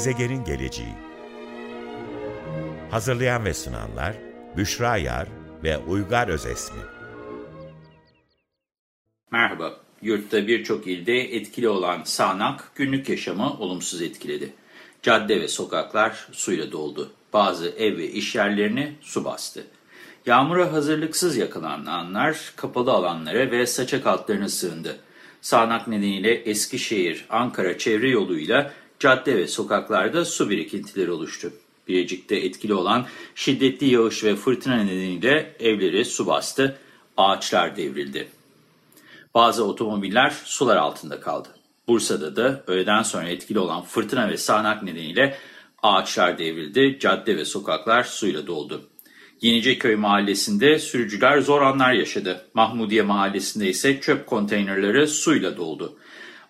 Gezegenin geleceği Hazırlayan ve sunanlar Büşra Yar ve Uygar Özesmi Merhaba, yurtta birçok ilde etkili olan sağanak günlük yaşamı olumsuz etkiledi. Cadde ve sokaklar suyla doldu. Bazı ev ve iş yerlerini su bastı. Yağmura hazırlıksız yakalananlar kapalı alanlara ve saçak altlarına sığındı. Sağanak nedeniyle Eskişehir, Ankara çevre yoluyla cadde ve sokaklarda su birikintileri oluştu. Bilecik'te etkili olan şiddetli yağış ve fırtına nedeniyle evleri su bastı, ağaçlar devrildi. Bazı otomobiller sular altında kaldı. Bursa'da da öğleden sonra etkili olan fırtına ve sağanak nedeniyle ağaçlar devrildi, cadde ve sokaklar suyla doldu. Yeniceköy mahallesinde sürücüler zor anlar yaşadı. Mahmudiye mahallesinde ise çöp konteynerleri suyla doldu.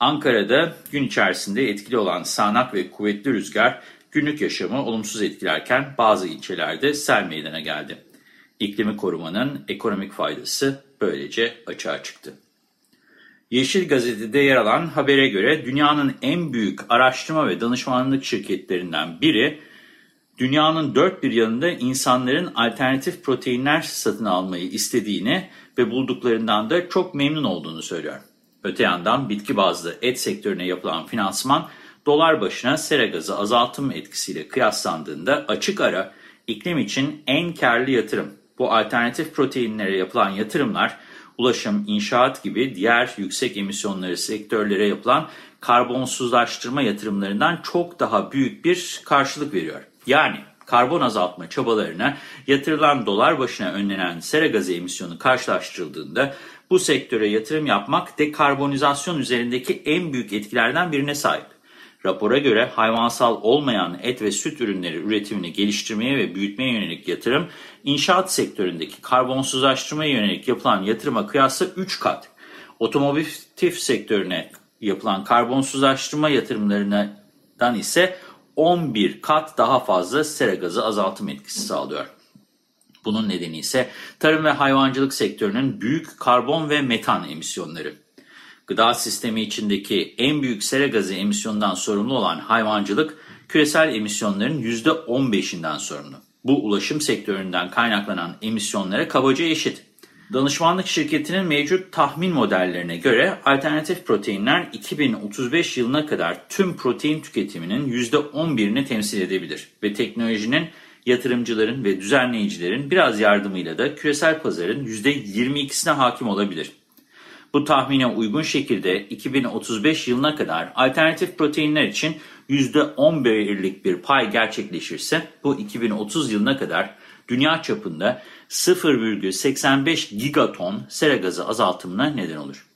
Ankara'da gün içerisinde etkili olan sağanak ve kuvvetli rüzgar günlük yaşamı olumsuz etkilerken bazı ilçelerde sel meydana geldi. İklimi korumanın ekonomik faydası böylece açığa çıktı. Yeşil Gazete'de yer alan habere göre dünyanın en büyük araştırma ve danışmanlık şirketlerinden biri, dünyanın dört bir yanında insanların alternatif proteinler satın almayı istediğini ve bulduklarından da çok memnun olduğunu söylüyor. Öte yandan bitki bazlı et sektörüne yapılan finansman, dolar başına sera gazı azaltım etkisiyle kıyaslandığında açık ara iklim için en karlı yatırım. Bu alternatif proteinlere yapılan yatırımlar, ulaşım, inşaat gibi diğer yüksek emisyonları sektörlere yapılan karbonsuzlaştırma yatırımlarından çok daha büyük bir karşılık veriyor. Yani karbon azaltma çabalarına yatırılan dolar başına önlenen sera gazı emisyonu karşılaştırıldığında bu sektöre yatırım yapmak dekarbonizasyon üzerindeki en büyük etkilerden birine sahip. Rapora göre hayvansal olmayan et ve süt ürünleri üretimini geliştirmeye ve büyütmeye yönelik yatırım, inşaat sektöründeki karbonsuzlaştırmaya yönelik yapılan yatırıma kıyasla 3 kat, otomotiv sektörüne yapılan karbonsuzlaştırma yatırımlarından ise 11 kat daha fazla sera gazı azaltım etkisi sağlıyor. Bunun nedeni ise tarım ve hayvancılık sektörünün büyük karbon ve metan emisyonları. Gıda sistemi içindeki en büyük sera gazı emisyonundan sorumlu olan hayvancılık, küresel emisyonların %15'inden sorumlu. Bu ulaşım sektöründen kaynaklanan emisyonlara kabaca eşit. Danışmanlık şirketinin mevcut tahmin modellerine göre alternatif proteinler 2035 yılına kadar tüm protein tüketiminin %11'ini temsil edebilir ve teknolojinin yatırımcıların ve düzenleyicilerin biraz yardımıyla da küresel pazarın %22'sine hakim olabilir. Bu tahmine uygun şekilde 2035 yılına kadar alternatif proteinler için %11'lik bir pay gerçekleşirse bu 2030 yılına kadar dünya çapında 0,85 gigaton sera gazı azaltımına neden olur.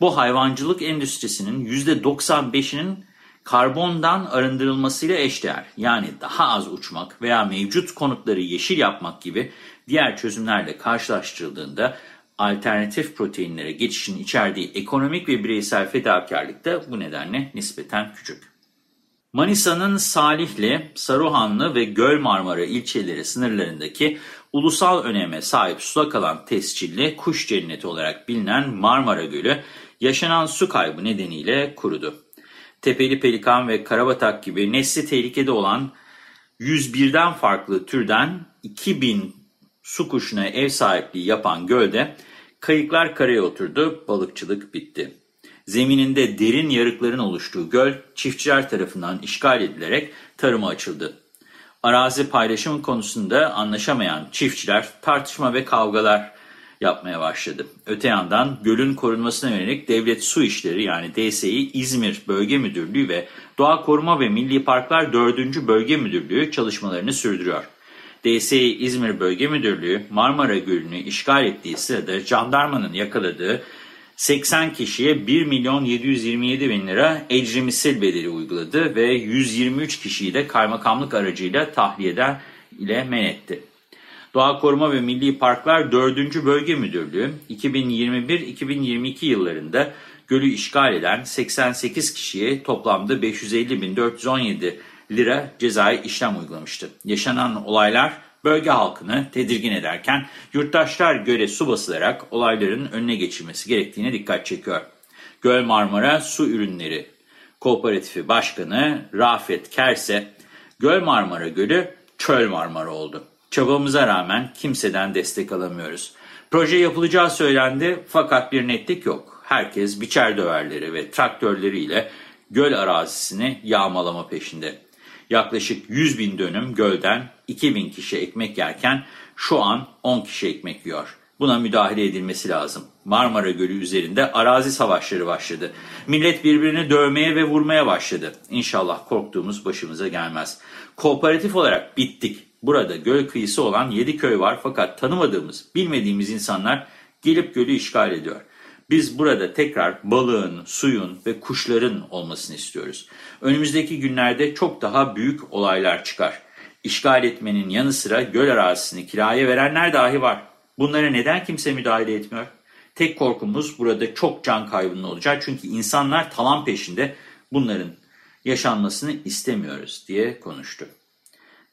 Bu hayvancılık endüstrisinin %95'inin karbondan arındırılmasıyla eşdeğer. Yani daha az uçmak veya mevcut konutları yeşil yapmak gibi diğer çözümlerle karşılaştırıldığında alternatif proteinlere geçişin içerdiği ekonomik ve bireysel fedakarlık da bu nedenle nispeten küçük. Manisa'nın Salihli, Saruhanlı ve Göl Marmara ilçeleri sınırlarındaki ulusal öneme sahip sulak alan tescilli kuş cenneti olarak bilinen Marmara Gölü yaşanan su kaybı nedeniyle kurudu. Tepeli pelikan ve karabatak gibi nesli tehlikede olan 101'den farklı türden 2000 su kuşuna ev sahipliği yapan gölde kayıklar karaya oturdu, balıkçılık bitti. Zemininde derin yarıkların oluştuğu göl çiftçiler tarafından işgal edilerek tarıma açıldı. Arazi paylaşımı konusunda anlaşamayan çiftçiler tartışma ve kavgalar yapmaya başladı. Öte yandan gölün korunmasına yönelik Devlet Su İşleri yani DSİ İzmir Bölge Müdürlüğü ve Doğa Koruma ve Milli Parklar 4. Bölge Müdürlüğü çalışmalarını sürdürüyor. DSİ İzmir Bölge Müdürlüğü Marmara Gölü'nü işgal ettiği sırada jandarmanın yakaladığı 80 kişiye 1 milyon 727 bin lira ecrimisil bedeli uyguladı ve 123 kişiyi de kaymakamlık aracıyla tahliyeden ile men etti. Doğa Koruma ve Milli Parklar 4. Bölge Müdürlüğü 2021-2022 yıllarında gölü işgal eden 88 kişiye toplamda 550.417 lira cezai işlem uygulamıştı. Yaşanan olaylar bölge halkını tedirgin ederken yurttaşlar göle su basılarak olayların önüne geçilmesi gerektiğine dikkat çekiyor. Göl Marmara Su Ürünleri Kooperatifi Başkanı Rafet Kerse, Göl Marmara Gölü Çöl Marmara oldu. Çabamıza rağmen kimseden destek alamıyoruz. Proje yapılacağı söylendi fakat bir netlik yok. Herkes biçer döverleri ve traktörleriyle göl arazisini yağmalama peşinde. Yaklaşık 100 bin dönüm gölden 2 bin kişi ekmek yerken şu an 10 kişi ekmek yiyor. Buna müdahale edilmesi lazım. Marmara Gölü üzerinde arazi savaşları başladı. Millet birbirini dövmeye ve vurmaya başladı. İnşallah korktuğumuz başımıza gelmez. Kooperatif olarak bittik. Burada göl kıyısı olan 7 köy var fakat tanımadığımız, bilmediğimiz insanlar gelip gölü işgal ediyor. Biz burada tekrar balığın, suyun ve kuşların olmasını istiyoruz. Önümüzdeki günlerde çok daha büyük olaylar çıkar. İşgal etmenin yanı sıra göl arazisini kiraya verenler dahi var. Bunlara neden kimse müdahale etmiyor? Tek korkumuz burada çok can kaybının olacak. Çünkü insanlar talan peşinde bunların yaşanmasını istemiyoruz diye konuştu.